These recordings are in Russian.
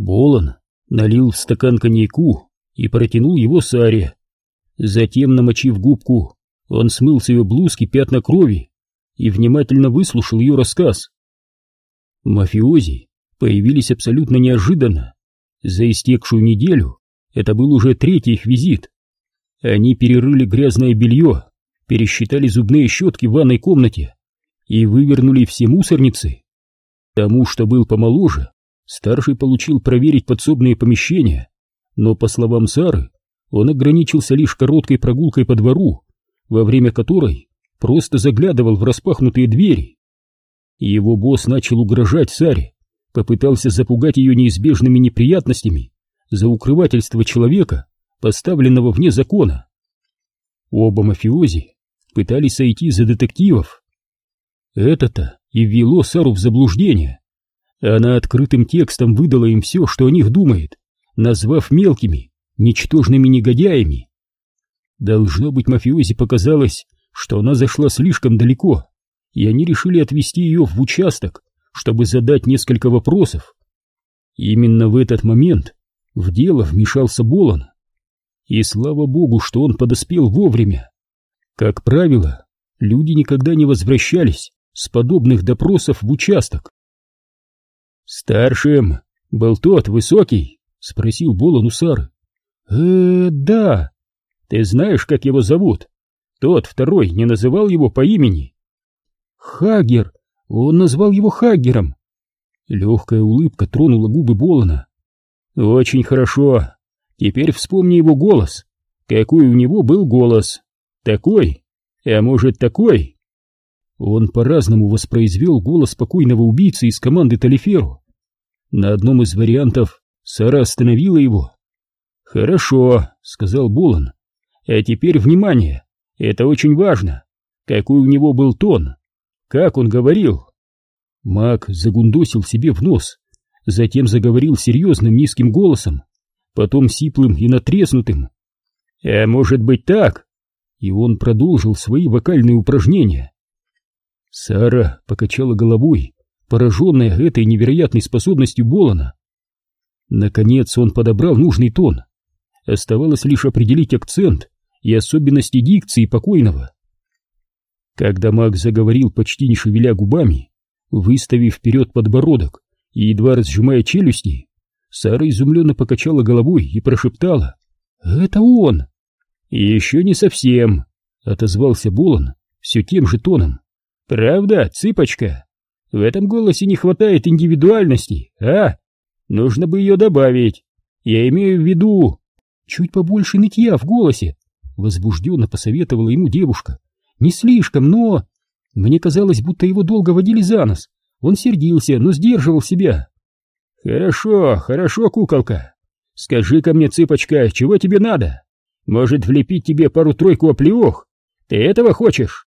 Болон налил в стакан коньяку и протянул его Саре. Затем, намочив губку, он смыл с ее блузки пятна крови и внимательно выслушал ее рассказ. Мафиози появились абсолютно неожиданно. За истекшую неделю это был уже третий их визит. Они перерыли грязное белье, пересчитали зубные щетки в ванной комнате и вывернули все мусорницы. Тому, что был помоложе, старший получил проверить подсобные помещения, но, по словам Сары, он ограничился лишь короткой прогулкой по двору, во время которой просто заглядывал в распахнутые двери. Его босс начал угрожать Саре, попытался запугать ее неизбежными неприятностями за укрывательство человека, поставленного вне закона. Оба мафиози пытались сойти за детективов. Это-то и ввело Сару в заблуждение. Она открытым текстом выдала им все, что о них думает, назвав мелкими, ничтожными негодяями. Должно быть, мафиози показалось, что она зашла слишком далеко, и они решили отвезти ее в участок, чтобы задать несколько вопросов. Именно в этот момент в дело вмешался Болон. И слава богу, что он подоспел вовремя. Как правило, люди никогда не возвращались с подобных допросов в участок. «Старшим был тот высокий?» — спросил Болон у Сары. э да. Ты знаешь, как его зовут? Тот второй не называл его по имени?» «Хагер. Он назвал его Хагером». Легкая улыбка тронула губы Болона. «Очень хорошо. Теперь вспомни его голос. Какой у него был голос? Такой? А может, такой?» Он по-разному воспроизвел голос спокойного убийцы из команды Талиферу. На одном из вариантов Сара остановила его. «Хорошо», — сказал Болон. «А теперь внимание, это очень важно. Какой у него был тон? Как он говорил?» Мак загундосил себе в нос, затем заговорил серьезным низким голосом, потом сиплым и натреснутым. «А может быть так?» И он продолжил свои вокальные упражнения. Сара покачала головой, пораженная этой невероятной способностью Болона. Наконец он подобрал нужный тон. Оставалось лишь определить акцент и особенности дикции покойного. Когда маг заговорил, почти не шевеля губами, выставив вперед подбородок и едва разжимая челюсти, Сара изумленно покачала головой и прошептала «Это он!» «Еще не совсем», — отозвался Болон все тем же тоном. Правда, цыпочка? В этом голосе не хватает индивидуальности, а? Нужно бы ее добавить. Я имею в виду... Чуть побольше нытья в голосе, возбужденно посоветовала ему девушка. Не слишком, но... Мне казалось, будто его долго водили за нос. Он сердился, но сдерживал себя. Хорошо, хорошо, куколка. Скажи-ка мне, цыпочка, чего тебе надо? Может, влепить тебе пару-тройку оплеух? Ты этого хочешь?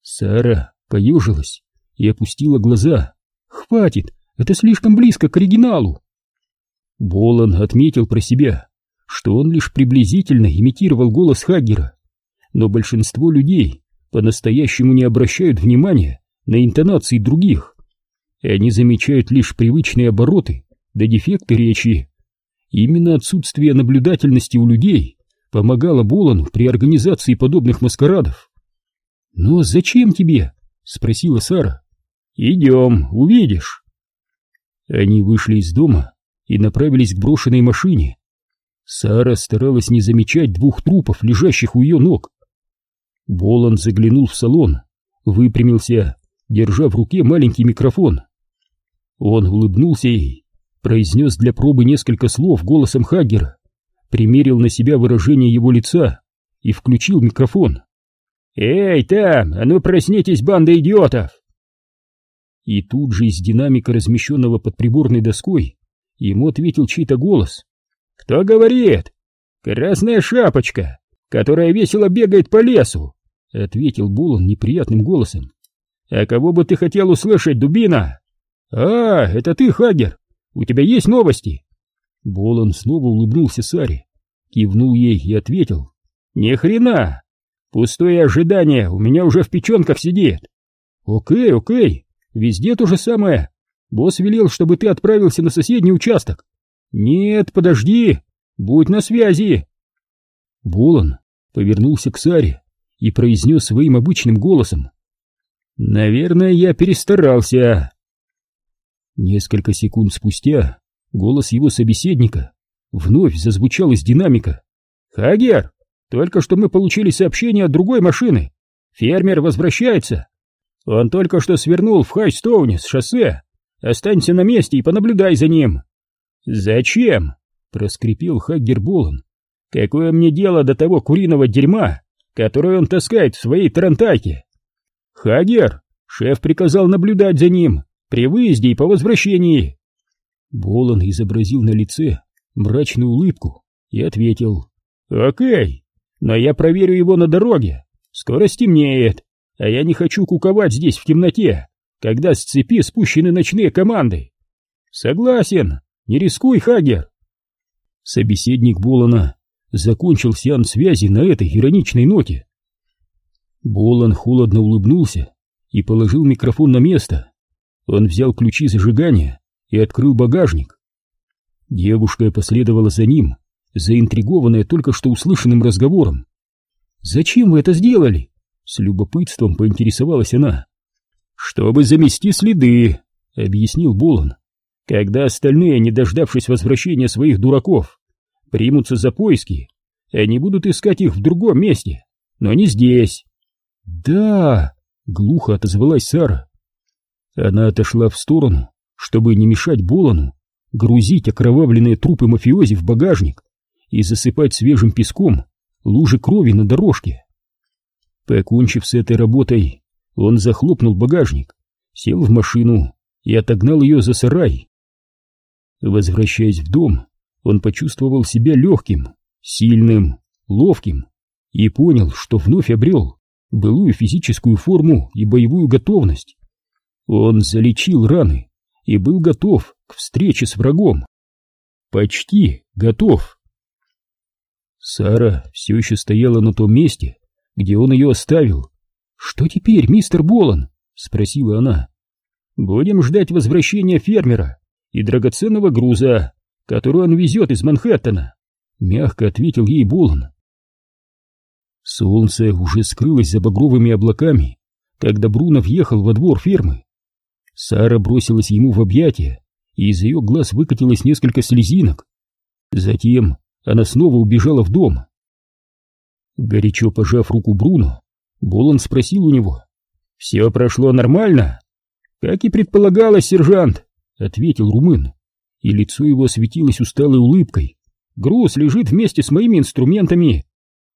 Сара поежилась и опустила глаза. «Хватит, это слишком близко к оригиналу!» Болон отметил про себя, что он лишь приблизительно имитировал голос Хаггера, но большинство людей по-настоящему не обращают внимания на интонации других, и они замечают лишь привычные обороты да дефекты речи. Именно отсутствие наблюдательности у людей помогало Болону при организации подобных маскарадов. «Но зачем тебе?» — спросила Сара. «Идем, увидишь». Они вышли из дома и направились к брошенной машине. Сара старалась не замечать двух трупов, лежащих у ее ног. Болон заглянул в салон, выпрямился, держа в руке маленький микрофон. Он улыбнулся ей, произнес для пробы несколько слов голосом Хаггера, примерил на себя выражение его лица и включил микрофон. «Эй, там, а ну проснитесь, банда идиотов!» И тут же из динамика, размещенного под приборной доской, ему ответил чей-то голос. «Кто говорит?» «Красная шапочка, которая весело бегает по лесу», — ответил Булан неприятным голосом. «А кого бы ты хотел услышать, дубина?» «А, это ты, Хагер! У тебя есть новости?» Болон снова улыбнулся Саре, кивнул ей и ответил. «Ни хрена! Пустое ожидание у меня уже в печенках сидит. Окей, окей, везде то же самое. Босс велел, чтобы ты отправился на соседний участок. Нет, подожди! Будь на связи!» Болон повернулся к Саре и произнес своим обычным голосом. «Наверное, я перестарался». Несколько секунд спустя голос его собеседника вновь зазвучал из динамика. «Хагер, только что мы получили сообщение от другой машины. Фермер возвращается. Он только что свернул в Хайстоуне с шоссе. Останься на месте и понаблюдай за ним». «Зачем?» — проскрипел Хаггер Болон. «Какое мне дело до того куриного дерьма, которое он таскает в своей тарантайке?» «Хагер, шеф приказал наблюдать за ним при выезде и по возвращении». Болон изобразил на лице мрачную улыбку и ответил. «Окей, но я проверю его на дороге. Скоро стемнеет, а я не хочу куковать здесь в темноте, когда с цепи спущены ночные команды». «Согласен, не рискуй, Хагер!» Собеседник Болона закончил сеанс связи на этой ироничной ноте. Болон холодно улыбнулся и положил микрофон на место. Он взял ключи зажигания и открыл багажник. Девушка последовала за ним, заинтригованная только что услышанным разговором. «Зачем вы это сделали?» — с любопытством поинтересовалась она. «Чтобы замести следы», — объяснил Болон. «Когда остальные, не дождавшись возвращения своих дураков, примутся за поиски, они будут искать их в другом месте, но не здесь». «Да!» — глухо отозвалась Сара. Она отошла в сторону, чтобы не мешать Болону грузить окровавленные трупы мафиози в багажник и засыпать свежим песком лужи крови на дорожке. Покончив с этой работой, он захлопнул багажник, сел в машину и отогнал ее за сарай. Возвращаясь в дом, он почувствовал себя легким, сильным, ловким и понял, что вновь обрел былую физическую форму и боевую готовность. Он залечил раны и был готов к встрече с врагом. Почти готов. Сара все еще стояла на том месте, где он ее оставил. «Что теперь, мистер Болан?» — спросила она. «Будем ждать возвращения фермера и драгоценного груза, который он везет из Манхэттена», — мягко ответил ей Болан. Солнце уже скрылось за багровыми облаками, когда Бруно въехал во двор фермы. Сара бросилась ему в объятия, и из ее глаз выкатилось несколько слезинок. Затем она снова убежала в дом. Горячо пожав руку Бруно, Болон спросил у него. «Все прошло нормально?» «Как и предполагалось, сержант», — ответил румын, и лицо его светилось усталой улыбкой. «Груз лежит вместе с моими инструментами.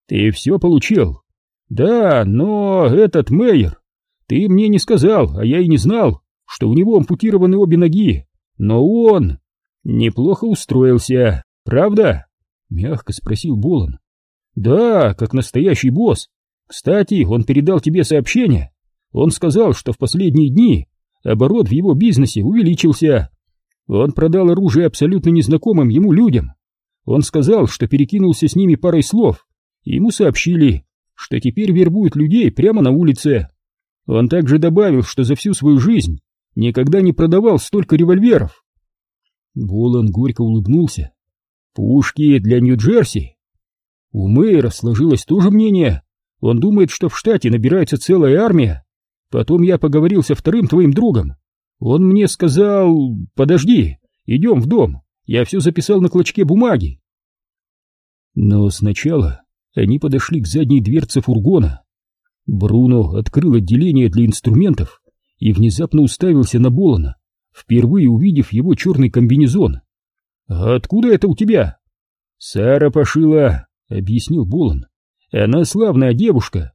Ты все получил?» «Да, но этот Мейер, ты мне не сказал, а я и не знал, что у него ампутированы обе ноги, но он неплохо устроился, правда?» Мягко спросил Болон. Да, как настоящий босс. Кстати, он передал тебе сообщение. Он сказал, что в последние дни оборот в его бизнесе увеличился. Он продал оружие абсолютно незнакомым ему людям. Он сказал, что перекинулся с ними парой слов, и ему сообщили, что теперь вербуют людей прямо на улице. Он также добавил, что за всю свою жизнь никогда не продавал столько револьверов. Болон горько улыбнулся Пушки для Нью-Джерси? У мэра сложилось то же мнение. Он думает, что в штате набирается целая армия. Потом я поговорил со вторым твоим другом. Он мне сказал... Подожди, идем в дом. Я все записал на клочке бумаги. Но сначала они подошли к задней дверце фургона. Бруно открыл отделение для инструментов и внезапно уставился на Болона, впервые увидев его черный комбинезон. «А откуда это у тебя?» «Сара пошила», — объяснил Болон. «Она славная девушка».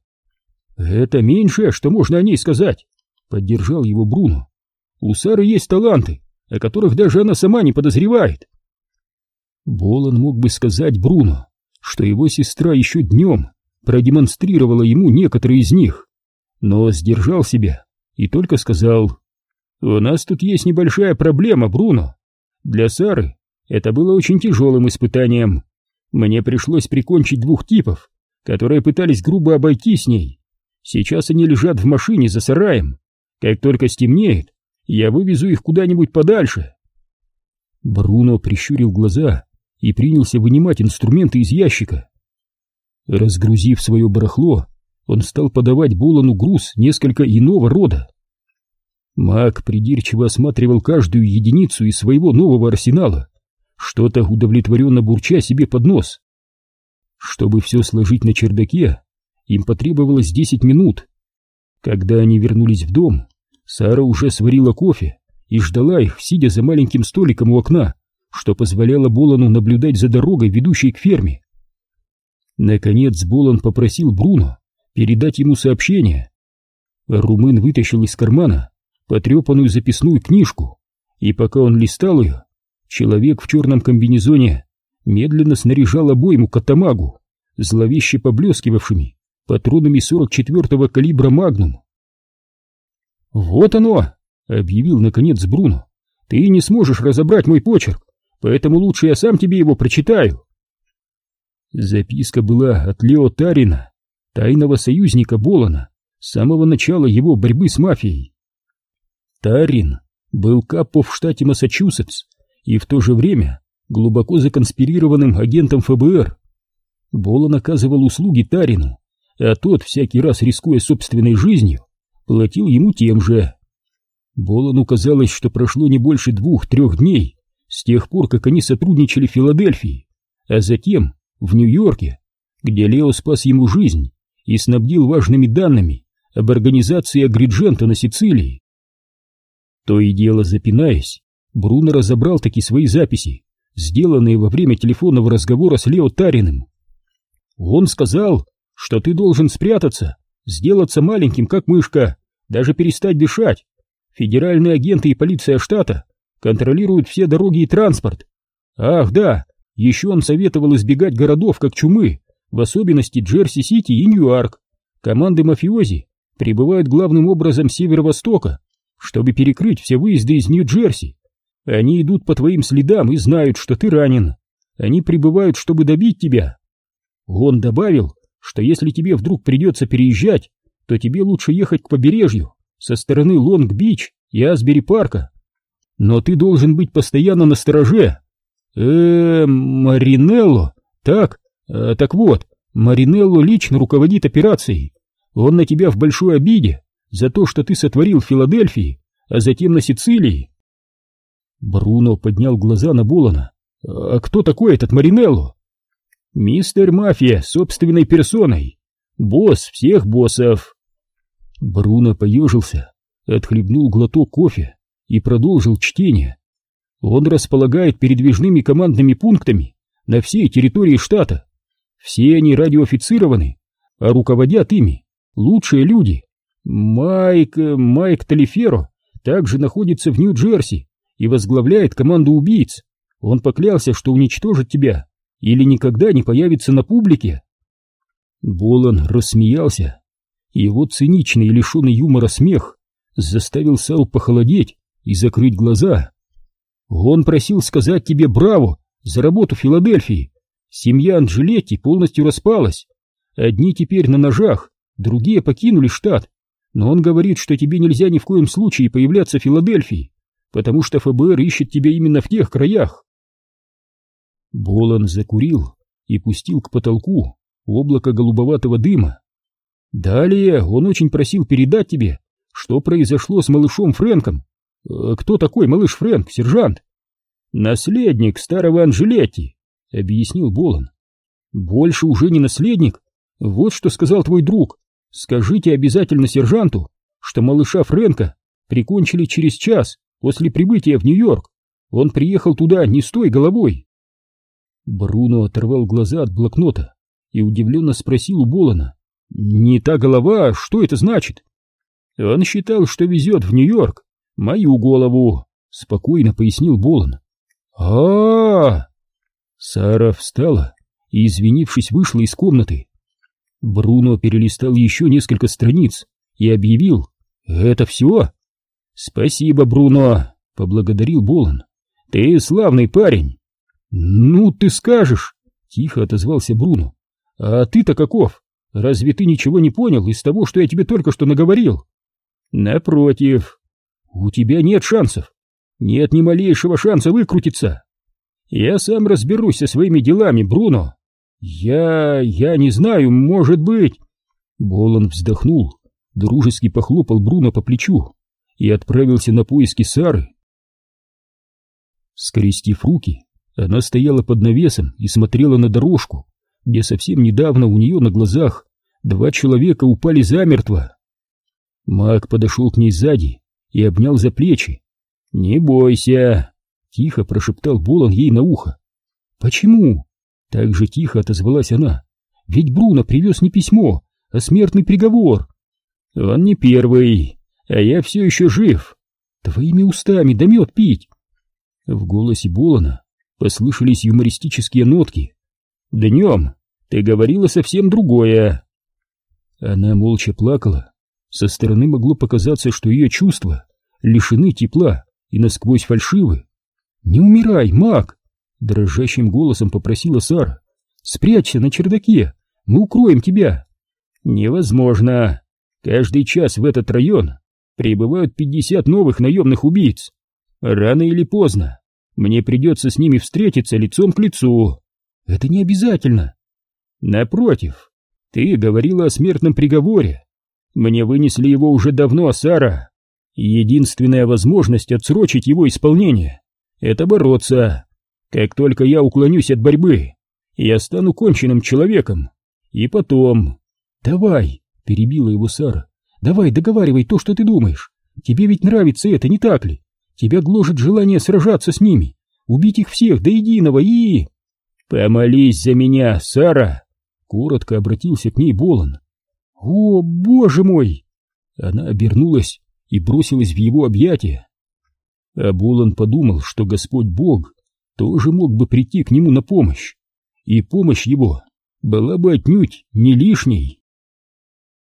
«Это меньшее, что можно о ней сказать», — поддержал его Бруно. «У Сары есть таланты, о которых даже она сама не подозревает». Болон мог бы сказать Бруно, что его сестра еще днем продемонстрировала ему некоторые из них, но сдержал себя и только сказал, «У нас тут есть небольшая проблема, Бруно. Для Сары это было очень тяжелым испытанием. Мне пришлось прикончить двух типов, которые пытались грубо обойти с ней. Сейчас они лежат в машине за сараем. Как только стемнеет, я вывезу их куда-нибудь подальше. Бруно прищурил глаза и принялся вынимать инструменты из ящика. Разгрузив свое барахло, он стал подавать Болону груз несколько иного рода. Маг придирчиво осматривал каждую единицу из своего нового арсенала, что-то удовлетворенно бурча себе под нос. Чтобы все сложить на чердаке, им потребовалось десять минут. Когда они вернулись в дом, Сара уже сварила кофе и ждала их, сидя за маленьким столиком у окна, что позволяло Болону наблюдать за дорогой, ведущей к ферме. Наконец Болон попросил Бруно передать ему сообщение. Румын вытащил из кармана потрепанную записную книжку, и пока он листал ее, человек в черном комбинезоне медленно снаряжал обойму катамагу, зловеще поблескивавшими патронами 44-го калибра «Магнум». «Вот оно!» — объявил наконец Бруно. «Ты не сможешь разобрать мой почерк, поэтому лучше я сам тебе его прочитаю». Записка была от Лео Тарина, тайного союзника Болана, с самого начала его борьбы с мафией. Тарин был капо в штате Массачусетс и в то же время глубоко законспирированным агентом ФБР. Болон оказывал услуги Тарину, а тот, всякий раз рискуя собственной жизнью, платил ему тем же. Болону казалось, что прошло не больше двух-трех дней с тех пор, как они сотрудничали в Филадельфии, а затем в Нью-Йорке, где Лео спас ему жизнь и снабдил важными данными об организации Агриджента на Сицилии. То и дело запинаясь, Бруно разобрал таки свои записи, сделанные во время телефонного разговора с Лео Тариным. Он сказал, что ты должен спрятаться, сделаться маленьким, как мышка, даже перестать дышать. Федеральные агенты и полиция штата контролируют все дороги и транспорт. Ах, да, еще он советовал избегать городов, как чумы, в особенности Джерси-Сити и Нью-Йорк. Команды мафиози прибывают главным образом с северо-востока, чтобы перекрыть все выезды из Нью-Джерси. Они идут по твоим следам и знают, что ты ранен. Они прибывают, чтобы добить тебя. Он добавил, что если тебе вдруг придется переезжать, то тебе лучше ехать к побережью со стороны Лонг-Бич и Асбери-парка. Но ты должен быть постоянно на стороже. Э, Маринелло, так, э, так вот, Маринелло лично руководит операцией. Он на тебя в большой обиде за то, что ты сотворил в Филадельфии, а затем на Сицилии. Бруно поднял глаза на Болона. А кто такой этот Маринелло? Мистер Мафия собственной персоной. Босс всех боссов. Бруно поежился, отхлебнул глоток кофе и продолжил чтение. Он располагает передвижными командными пунктами на всей территории штата. Все они радиоофицированы, а руководят ими лучшие люди. Майк... Майк Талиферо также находится в Нью-Джерси и возглавляет команду убийц. Он поклялся, что уничтожит тебя или никогда не появится на публике. Болон рассмеялся. Его циничный и лишенный юмора смех заставил Сау похолодеть и закрыть глаза. Он просил сказать тебе браво за работу Филадельфии. Семья Анджелетти полностью распалась. Одни теперь на ножах, другие покинули штат. Но он говорит, что тебе нельзя ни в коем случае появляться в Филадельфии, потому что ФБР ищет тебя именно в тех краях. Болон закурил и пустил к потолку облако голубоватого дыма. Далее он очень просил передать тебе, что произошло с малышом Фрэнком. Э, кто такой малыш Фрэнк, сержант? Наследник старого Анжелетти, объяснил Болон. Больше уже не наследник. Вот что сказал твой друг. Скажите обязательно сержанту, что малыша Фрэнка прикончили через час после прибытия в Нью-Йорк. Он приехал туда не с той головой. Бруно оторвал глаза от блокнота и удивленно спросил у Болона. «Не та голова, что это значит?» «Он считал, что везет в Нью-Йорк мою голову», — спокойно пояснил Болон. а, -а, -а Сара встала и, извинившись, вышла из комнаты. Бруно перелистал еще несколько страниц и объявил «Это все?» «Спасибо, Бруно», — поблагодарил Болон. «Ты славный парень». «Ну, ты скажешь!» — тихо отозвался Бруно. «А ты-то каков? Разве ты ничего не понял из того, что я тебе только что наговорил?» «Напротив, у тебя нет шансов. Нет ни малейшего шанса выкрутиться. Я сам разберусь со своими делами, Бруно. Я... я не знаю, может быть...» Болон вздохнул, дружески похлопал Бруно по плечу и отправился на поиски Сары. Скрестив руки, она стояла под навесом и смотрела на дорожку, где совсем недавно у нее на глазах два человека упали замертво. Маг подошел к ней сзади и обнял за плечи. «Не бойся!» — тихо прошептал Болон ей на ухо. «Почему?» — так же тихо отозвалась она. «Ведь Бруно привез не письмо, а смертный приговор». «Он не первый, а я все еще жив. Твоими устами да мед пить!» В голосе Болона послышались юмористические нотки. «Днем ты говорила совсем другое». Она молча плакала. Со стороны могло показаться, что ее чувства лишены тепла и насквозь фальшивы. «Не умирай, маг!» — дрожащим голосом попросила Сара. «Спрячься на чердаке, мы укроем тебя!» «Невозможно! Каждый час в этот район прибывают пятьдесят новых наемных убийц. Рано или поздно мне придется с ними встретиться лицом к лицу. Это не обязательно. Напротив, ты говорила о смертном приговоре. Мне вынесли его уже давно, Сара. Единственная возможность отсрочить его исполнение — это бороться. Как только я уклонюсь от борьбы, я стану конченным человеком. И потом... Давай, — перебила его Сара, — давай договаривай то, что ты думаешь. Тебе ведь нравится это, не так ли? Тебя гложет желание сражаться с ними, убить их всех до единого и... «Помолись за меня, Сара!» Коротко обратился к ней Болон. «О, боже мой!» Она обернулась и бросилась в его объятия. А Болон подумал, что Господь Бог тоже мог бы прийти к нему на помощь, и помощь его была бы отнюдь не лишней.